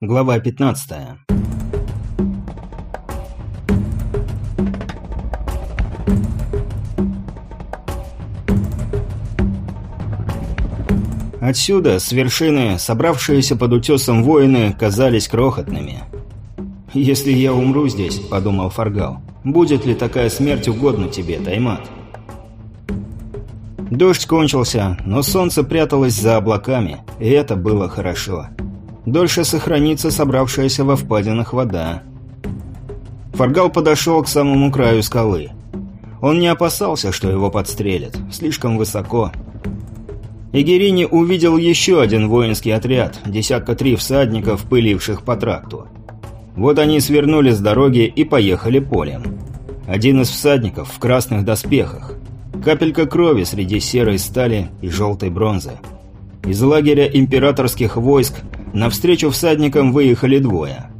Глава 15. Отсюда, с вершины, собравшиеся под утесом воины казались крохотными. «Если я умру здесь», — подумал Фаргал, — «будет ли такая смерть угодна тебе, Таймат?» Дождь кончился, но солнце пряталось за облаками, и это было хорошо. «Хорошо» дольше сохранится собравшаяся во впадинах вода. Фаргал подошел к самому краю скалы. Он не опасался, что его подстрелят. Слишком высоко. Игерини увидел еще один воинский отряд, десятка три всадников, пыливших по тракту. Вот они свернули с дороги и поехали полем. Один из всадников в красных доспехах. Капелька крови среди серой стали и желтой бронзы. Из лагеря императорских войск Навстречу всадникам выехали двое.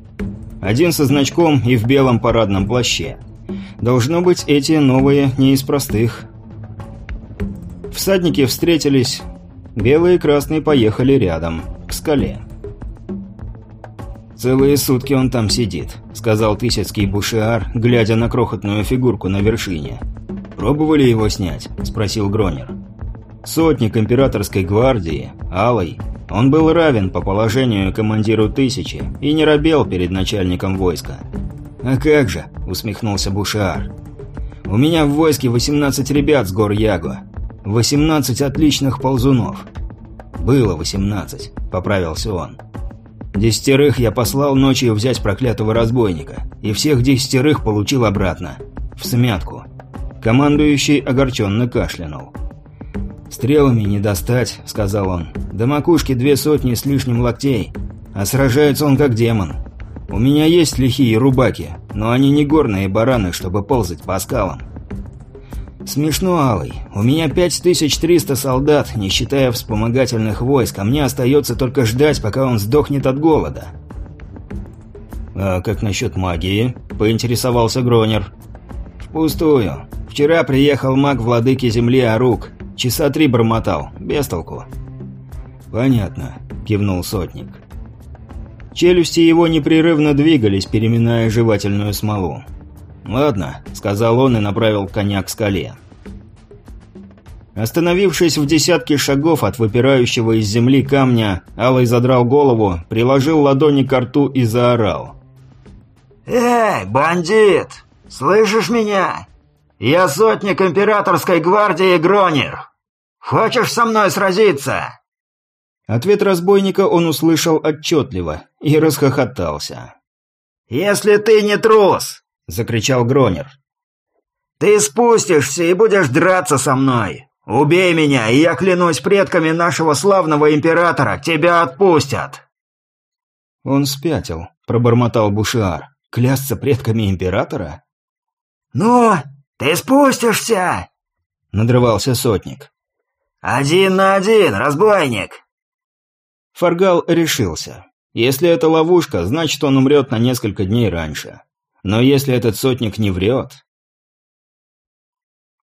Один со значком и в белом парадном плаще. Должно быть, эти новые не из простых. Всадники встретились. Белый и красный поехали рядом, к скале. «Целые сутки он там сидит», — сказал Тысяцкий бушиар, глядя на крохотную фигурку на вершине. «Пробовали его снять?» — спросил Гронер. Сотник императорской гвардии, Алый, он был равен по положению командиру тысячи и не робел перед начальником войска. «А как же?» – усмехнулся Бушар. «У меня в войске 18 ребят с гор Яго. 18 отличных ползунов». «Было 18», – поправился он. «Десятерых я послал ночью взять проклятого разбойника, и всех десятерых получил обратно. В смятку». Командующий огорченно кашлянул. «Стрелами не достать», — сказал он. «До макушки две сотни с лишним локтей, а сражается он как демон. У меня есть лихие рубаки, но они не горные бараны, чтобы ползать по скалам». «Смешно, Алый. У меня 5300 солдат, не считая вспомогательных войск, а мне остается только ждать, пока он сдохнет от голода». «А как насчет магии?» – поинтересовался Гронер. «Впустую. Вчера приехал маг владыки земли Арук. Часа три бормотал. Без толку. «Понятно», — кивнул сотник. Челюсти его непрерывно двигались, переминая жевательную смолу. «Ладно», — сказал он и направил коня к скале. Остановившись в десятке шагов от выпирающего из земли камня, Алый задрал голову, приложил ладони к рту и заорал. «Эй, бандит! Слышишь меня? Я сотник императорской гвардии Гронер. Хочешь со мной сразиться?» Ответ разбойника он услышал отчетливо и расхохотался. «Если ты не трус!» — закричал Гронер. «Ты спустишься и будешь драться со мной. Убей меня, и я клянусь предками нашего славного императора, тебя отпустят!» «Он спятил», — пробормотал Бушиар. «Клясться предками императора?» «Ну, ты спустишься!» — надрывался сотник. «Один на один, разбойник!» Фаргал решился. Если это ловушка, значит он умрет на несколько дней раньше. Но если этот сотник не врет...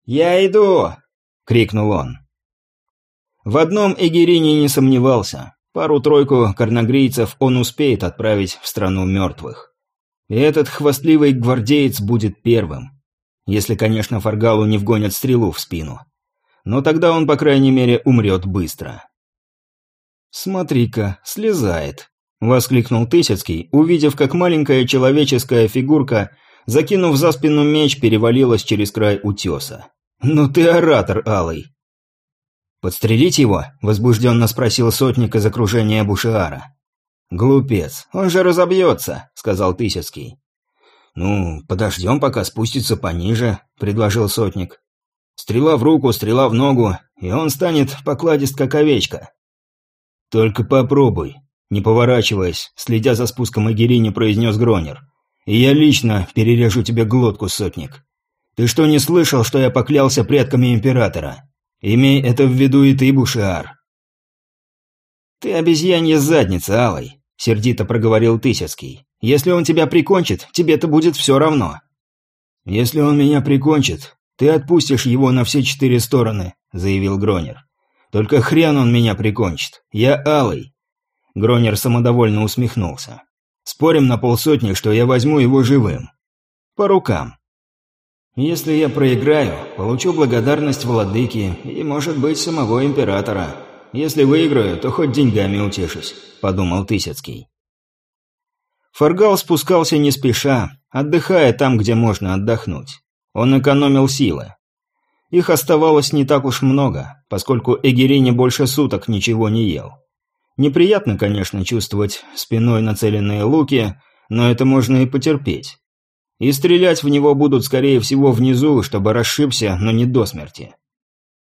«Я иду!» — крикнул он. В одном Эгерине не сомневался. Пару-тройку корногрийцев он успеет отправить в страну мертвых. И этот хвастливый гвардеец будет первым. Если, конечно, Фаргалу не вгонят стрелу в спину но тогда он, по крайней мере, умрет быстро. «Смотри-ка, слезает», — воскликнул Тысяцкий, увидев, как маленькая человеческая фигурка, закинув за спину меч, перевалилась через край утеса. «Ну ты оратор, Алый!» «Подстрелить его?» – возбужденно спросил сотник из окружения Бушиара. «Глупец, он же разобьется», – сказал Тысяцкий. «Ну, подождем, пока спустится пониже», – предложил сотник. Стрела в руку, стрела в ногу, и он станет покладист, как овечка. «Только попробуй», — не поворачиваясь, следя за спуском Агирини, произнес Гронер. «И я лично перережу тебе глотку, сотник. Ты что, не слышал, что я поклялся предками Императора? Имей это в виду и ты, Бушиар». «Ты обезьянья задница, Алой», — сердито проговорил Тысяцкий. «Если он тебя прикончит, тебе-то будет все равно». «Если он меня прикончит, «Ты отпустишь его на все четыре стороны», — заявил Гронер. «Только хрен он меня прикончит. Я алый. Гронер самодовольно усмехнулся. «Спорим на полсотни, что я возьму его живым. По рукам. Если я проиграю, получу благодарность владыки и, может быть, самого императора. Если выиграю, то хоть деньгами утешусь», – подумал Тысяцкий. Фаргал спускался не спеша, отдыхая там, где можно отдохнуть. Он экономил силы. Их оставалось не так уж много, поскольку Эгерини больше суток ничего не ел. Неприятно, конечно, чувствовать спиной нацеленные луки, но это можно и потерпеть. И стрелять в него будут, скорее всего, внизу, чтобы расшибся, но не до смерти.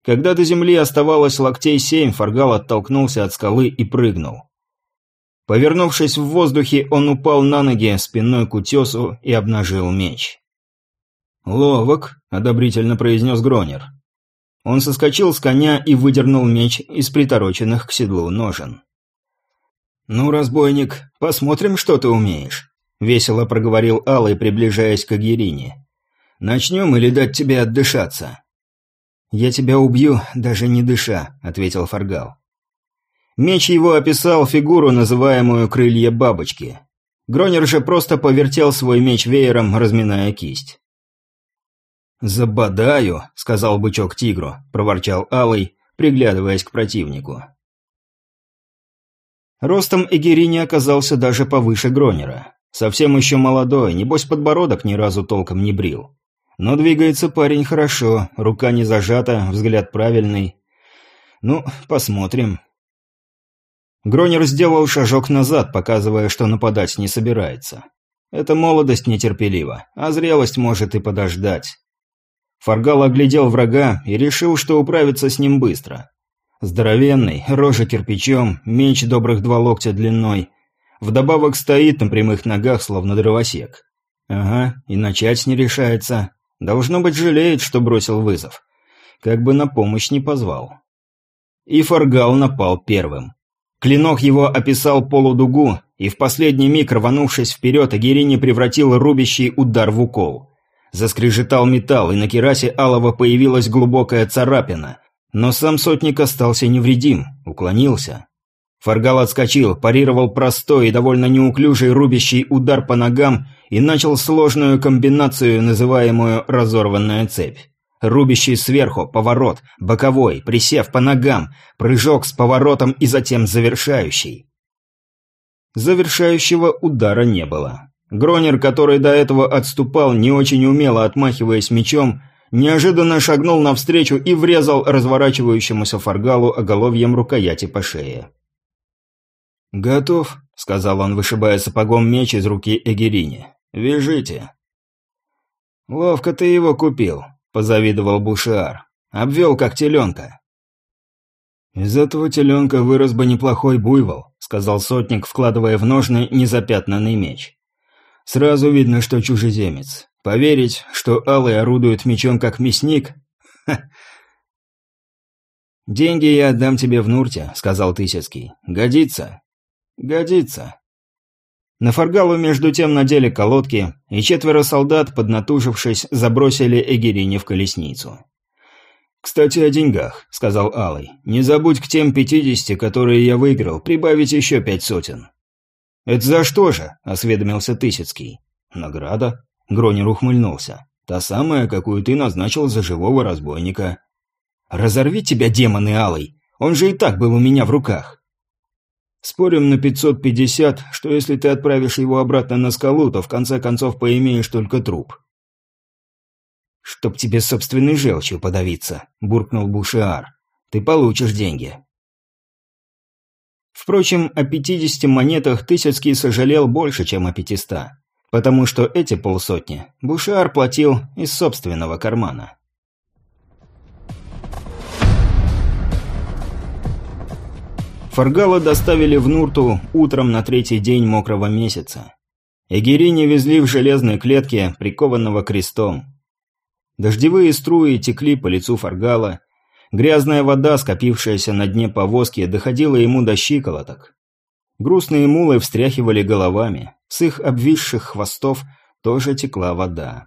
Когда до земли оставалось локтей семь, Фаргал оттолкнулся от скалы и прыгнул. Повернувшись в воздухе, он упал на ноги спиной к утесу и обнажил меч. «Ловок», — одобрительно произнес Гронер. Он соскочил с коня и выдернул меч из притороченных к седлу ножен. «Ну, разбойник, посмотрим, что ты умеешь», — весело проговорил Алый, приближаясь к Агирине. «Начнем или дать тебе отдышаться?» «Я тебя убью, даже не дыша», — ответил Фаргал. Меч его описал фигуру, называемую «крылья бабочки». Гронер же просто повертел свой меч веером, разминая кисть. «Забодаю», — сказал бычок тигру, — проворчал Алый, приглядываясь к противнику. Ростом Эгерини оказался даже повыше Гронера. Совсем еще молодой, небось подбородок ни разу толком не брил. Но двигается парень хорошо, рука не зажата, взгляд правильный. Ну, посмотрим. Гронер сделал шажок назад, показывая, что нападать не собирается. Эта молодость нетерпелива, а зрелость может и подождать. Фаргал оглядел врага и решил, что управится с ним быстро. Здоровенный, рожа кирпичом, меч добрых два локтя длиной. Вдобавок стоит на прямых ногах, словно дровосек. Ага, и начать не решается. Должно быть, жалеет, что бросил вызов. Как бы на помощь не позвал. И Фаргал напал первым. Клинок его описал полудугу, и в последний миг, рванувшись вперед, Агирини превратил рубящий удар в укол. Заскрежетал металл, и на керасе Алова появилась глубокая царапина. Но сам сотник остался невредим, уклонился. Фаргал отскочил, парировал простой и довольно неуклюжий рубящий удар по ногам и начал сложную комбинацию, называемую «разорванная цепь». Рубящий сверху, поворот, боковой, присев по ногам, прыжок с поворотом и затем завершающий. Завершающего удара не было. Гронер, который до этого отступал, не очень умело отмахиваясь мечом, неожиданно шагнул навстречу и врезал разворачивающемуся фаргалу оголовьем рукояти по шее. «Готов», — сказал он, вышибая сапогом меч из руки Эгерини. «Вяжите». «Ловко ты его купил», — позавидовал Бушиар. «Обвел, как теленка». «Из этого теленка вырос бы неплохой буйвол», — сказал сотник, вкладывая в ножны незапятнанный меч. Сразу видно, что чужеземец. Поверить, что Алый орудует мечом как мясник? «Деньги я отдам тебе в Нурте», — сказал Тысяцкий. «Годится?» «Годится». На Фаргалу между тем надели колодки, и четверо солдат, поднатужившись, забросили Эгерине в колесницу. «Кстати, о деньгах», — сказал Алый. «Не забудь к тем пятидесяти, которые я выиграл, прибавить еще пять сотен». «Это за что же?» – осведомился Тысяцкий. «Награда?» – Гронер ухмыльнулся. «Та самая, какую ты назначил за живого разбойника». «Разорви тебя, демоны алый! Он же и так был у меня в руках!» «Спорим на 550, что если ты отправишь его обратно на скалу, то в конце концов поимеешь только труп». «Чтоб тебе собственной желчью подавиться», – буркнул Бушиар. «Ты получишь деньги. Впрочем, о 50 монетах Тысяцкий сожалел больше, чем о 500, потому что эти полсотни Бушар платил из собственного кармана. Фаргала доставили в Нурту утром на третий день мокрого месяца. Эгерини везли в железной клетке, прикованного крестом. Дождевые струи текли по лицу Фаргала, Грязная вода, скопившаяся на дне повозки, доходила ему до щиколоток. Грустные мулы встряхивали головами, с их обвисших хвостов тоже текла вода.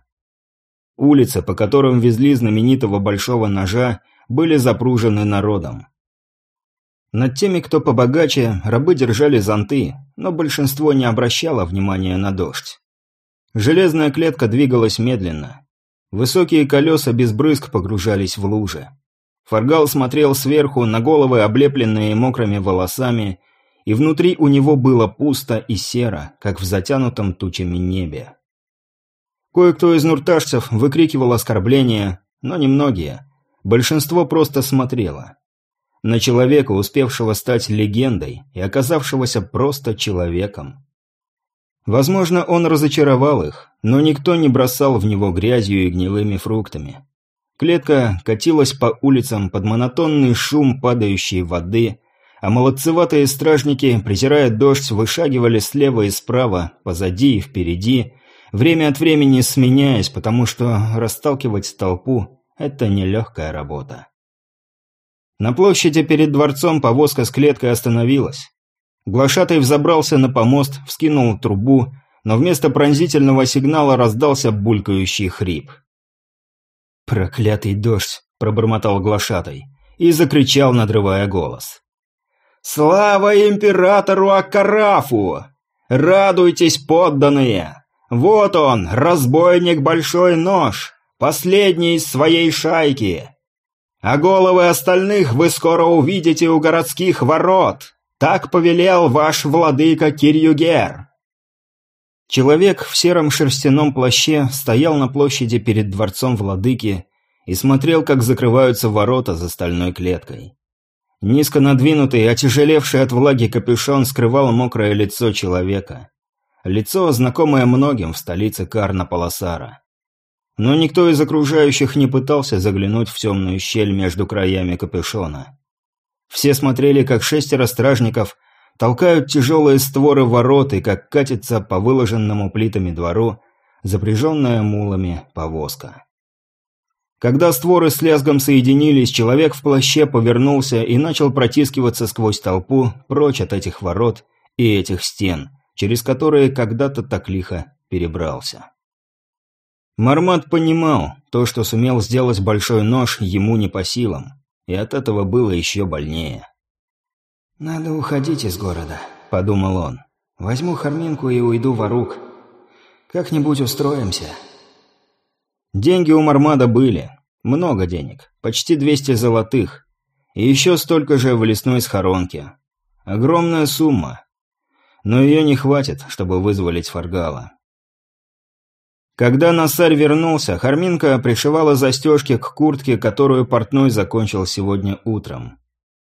Улицы, по которым везли знаменитого большого ножа, были запружены народом. Над теми, кто побогаче, рабы держали зонты, но большинство не обращало внимания на дождь. Железная клетка двигалась медленно. Высокие колеса без брызг погружались в лужи. Фаргал смотрел сверху на головы, облепленные мокрыми волосами, и внутри у него было пусто и серо, как в затянутом тучами небе. Кое-кто из нурташцев выкрикивал оскорбления, но немногие. Большинство просто смотрело. На человека, успевшего стать легендой и оказавшегося просто человеком. Возможно, он разочаровал их, но никто не бросал в него грязью и гнилыми фруктами. Клетка катилась по улицам под монотонный шум падающей воды, а молодцеватые стражники, презирая дождь, вышагивали слева и справа, позади и впереди, время от времени сменяясь, потому что расталкивать толпу – это нелегкая работа. На площади перед дворцом повозка с клеткой остановилась. Глашатый взобрался на помост, вскинул трубу, но вместо пронзительного сигнала раздался булькающий хрип. «Проклятый дождь!» – пробормотал глашатай и закричал, надрывая голос. «Слава императору Акарафу! Радуйтесь, подданные! Вот он, разбойник Большой Нож, последний из своей шайки! А головы остальных вы скоро увидите у городских ворот!» Так повелел ваш владыка Кирюгер!» Человек в сером шерстяном плаще стоял на площади перед дворцом владыки и смотрел, как закрываются ворота за стальной клеткой. Низко надвинутый, отяжелевший от влаги капюшон скрывал мокрое лицо человека. Лицо, знакомое многим в столице Карна-Паласара. Но никто из окружающих не пытался заглянуть в темную щель между краями капюшона. Все смотрели, как шестеро стражников толкают тяжелые створы ворот и как катится по выложенному плитами двору запряженная мулами повозка. Когда створы с лязгом соединились, человек в плаще повернулся и начал протискиваться сквозь толпу прочь от этих ворот и этих стен, через которые когда-то так лихо перебрался. Мармат понимал, то, что сумел сделать большой нож, ему не по силам и от этого было еще больнее. «Надо уходить из города», — подумал он. «Возьму Харминку и уйду в Арук. Как-нибудь устроимся». Деньги у Мармада были. Много денег. Почти 200 золотых. И еще столько же в лесной схоронке. Огромная сумма. Но ее не хватит, чтобы вызволить Фаргала. Когда Насарь вернулся, Харминка пришивала застежки к куртке, которую портной закончил сегодня утром.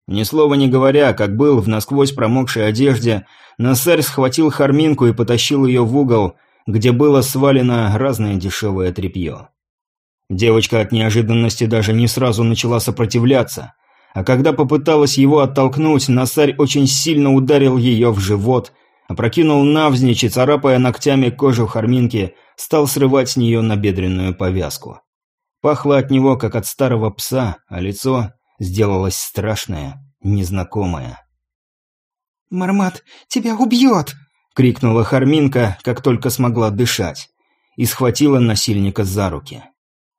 Ни слова не говоря, как был в насквозь промокшей одежде, Насарь схватил Харминку и потащил ее в угол, где было свалено разное дешевое тряпье. Девочка от неожиданности даже не сразу начала сопротивляться, а когда попыталась его оттолкнуть, Насарь очень сильно ударил ее в живот, опрокинул навзничь и, царапая ногтями кожу Харминки, стал срывать с нее набедренную повязку. Пахло от него, как от старого пса, а лицо сделалось страшное, незнакомое. «Мармат тебя убьет!» — крикнула Харминка, как только смогла дышать, и схватила насильника за руки.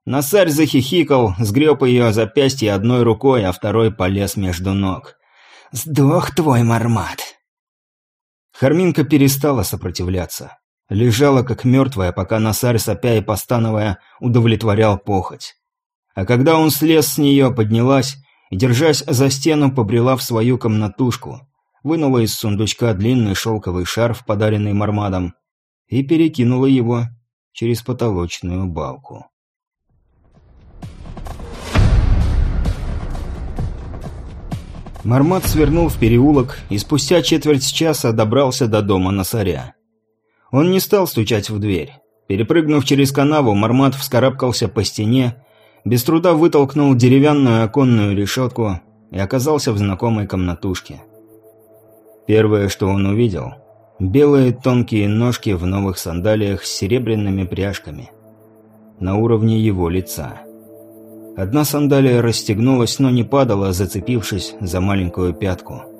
Насарь захихикал, сгреб ее запястье одной рукой, а второй полез между ног. «Сдох твой Мармат!» Харминка перестала сопротивляться. Лежала как мертвая, пока Насарь, сопя и постановая, удовлетворял похоть. А когда он слез с нее, поднялась и, держась за стену, побрела в свою комнатушку, вынула из сундучка длинный шелковый шарф, подаренный Мармадом, и перекинула его через потолочную балку. Мармат свернул в переулок и спустя четверть часа добрался до дома Насаря. Он не стал стучать в дверь. Перепрыгнув через канаву, Мармат вскарабкался по стене, без труда вытолкнул деревянную оконную решетку и оказался в знакомой комнатушке. Первое, что он увидел – белые тонкие ножки в новых сандалиях с серебряными пряжками. На уровне его лица. Одна сандалия расстегнулась, но не падала, зацепившись за маленькую пятку –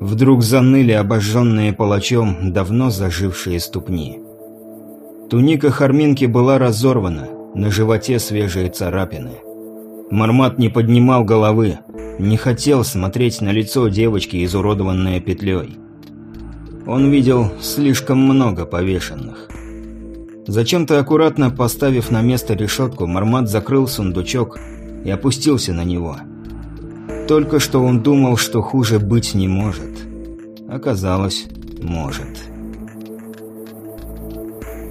Вдруг заныли обожженные палачом давно зажившие ступни. Туника Харминки была разорвана, на животе свежие царапины. Мармат не поднимал головы, не хотел смотреть на лицо девочки, изуродованное петлей. Он видел слишком много повешенных. Зачем-то аккуратно поставив на место решетку, Мармат закрыл сундучок и опустился на него. Только что он думал, что хуже быть не может. Оказалось, может.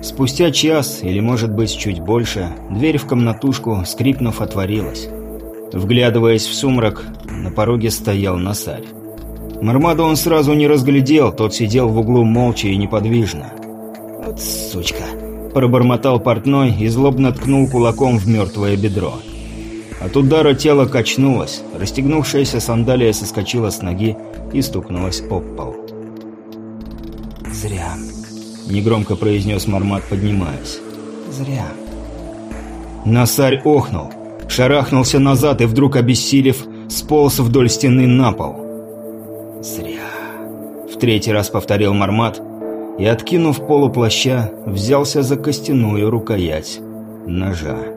Спустя час, или может быть чуть больше, дверь в комнатушку, скрипнув, отворилась. Вглядываясь в сумрак, на пороге стоял Насарь. Мармаду он сразу не разглядел, тот сидел в углу молча и неподвижно. «Вот сучка!» – пробормотал портной и злобно ткнул кулаком в мертвое бедро. От удара тело качнулось, расстегнувшаяся сандалия соскочила с ноги и стукнулась об пол. «Зря», – негромко произнес Мармат, поднимаясь. «Зря». Насарь охнул, шарахнулся назад и вдруг, обессилев, сполз вдоль стены на пол. «Зря», – в третий раз повторил Мармат и, откинув полу плаща, взялся за костяную рукоять ножа.